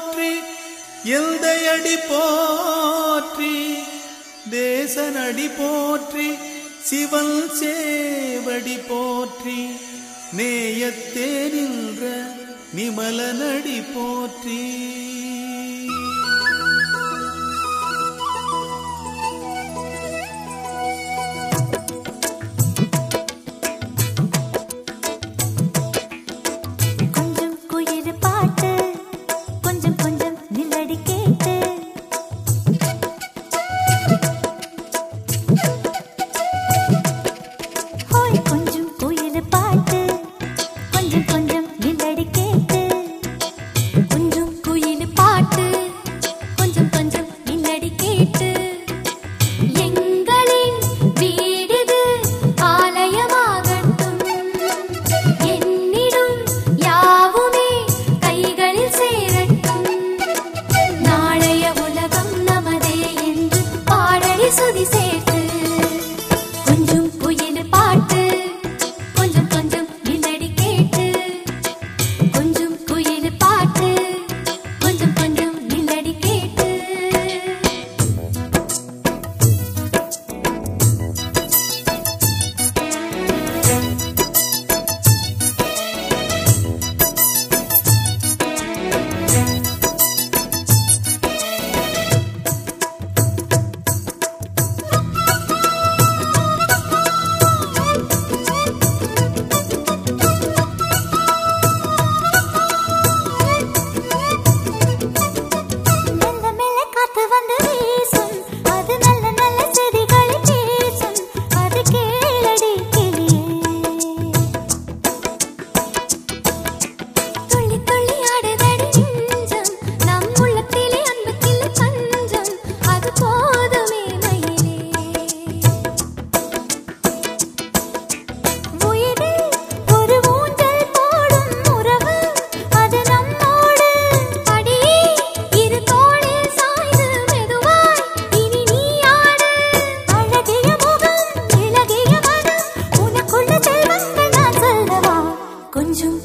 போற்றி எந்தையடி போற்றி தேசனடி போற்றி சிவன் சேவடி போற்றி நேயத்தே நின்ற நிமலனடி போற்றி.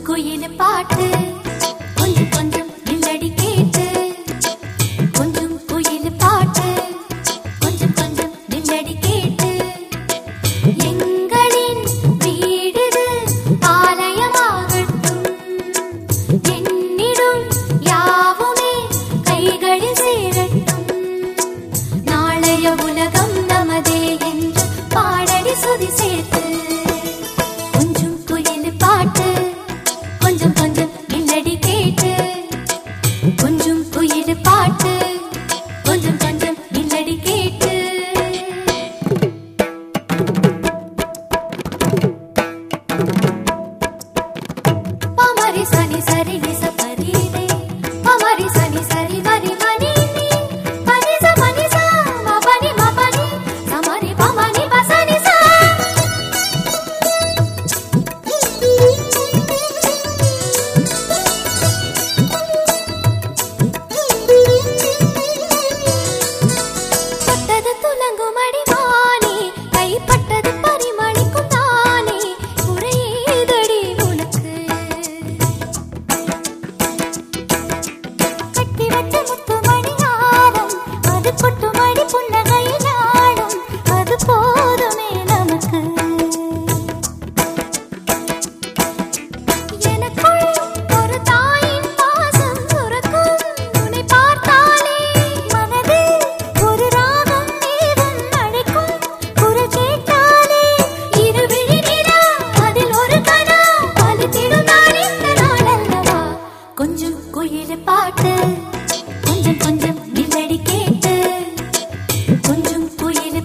குயில் பாட்டு. 不依不饶。